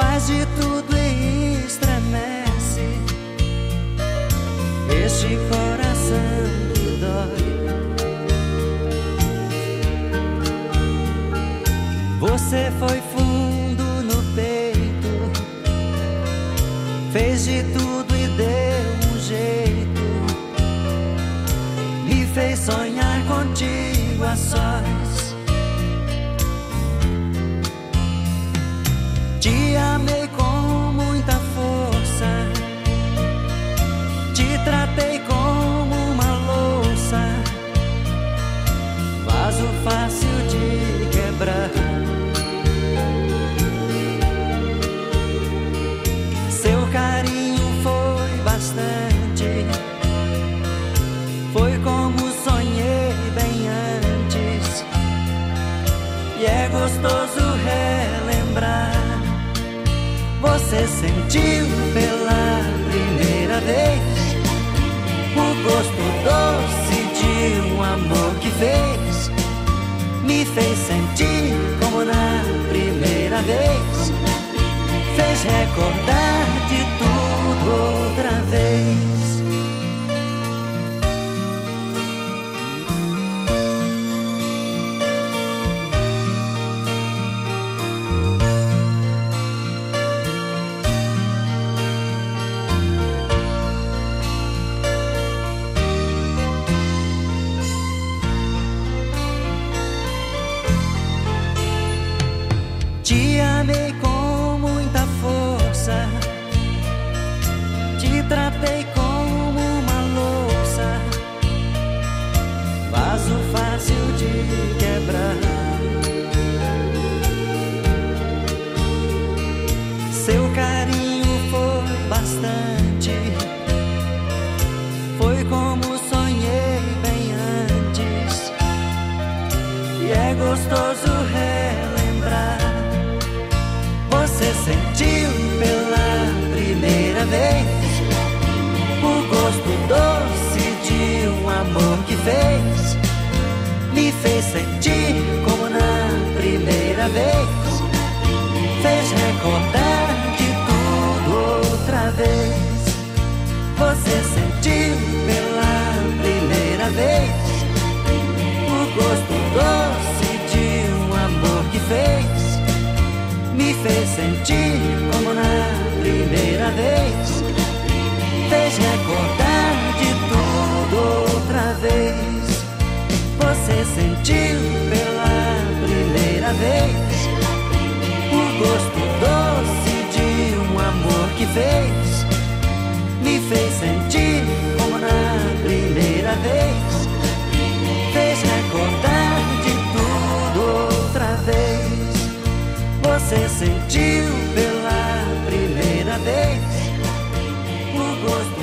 faz de tudo e estremece este coração que dói. Você foi fundo no peito, fez de tudo e deu um jeito, me fez sonhar contigo a sós. Te amei Você sentiu pela primeira vez o gosto doce de um amor que fez, me fez sentir como na primeira vez, fez recordar de tudo outra vez. Amei com muita força, te tratei como uma louça, vaso fácil de quebrar. Seu carinho foi bastante, foi como sonhei bem antes, e é gostoso vez o gosto doce de um amor que fez me fez sentir como na primeira vez. Fez recordar de tudo outra vez. Você sentiu pela primeira vez o gosto doce de um amor que fez. Me fez sentir como na primeira vez. Você sentiu pela primeira vez o gosto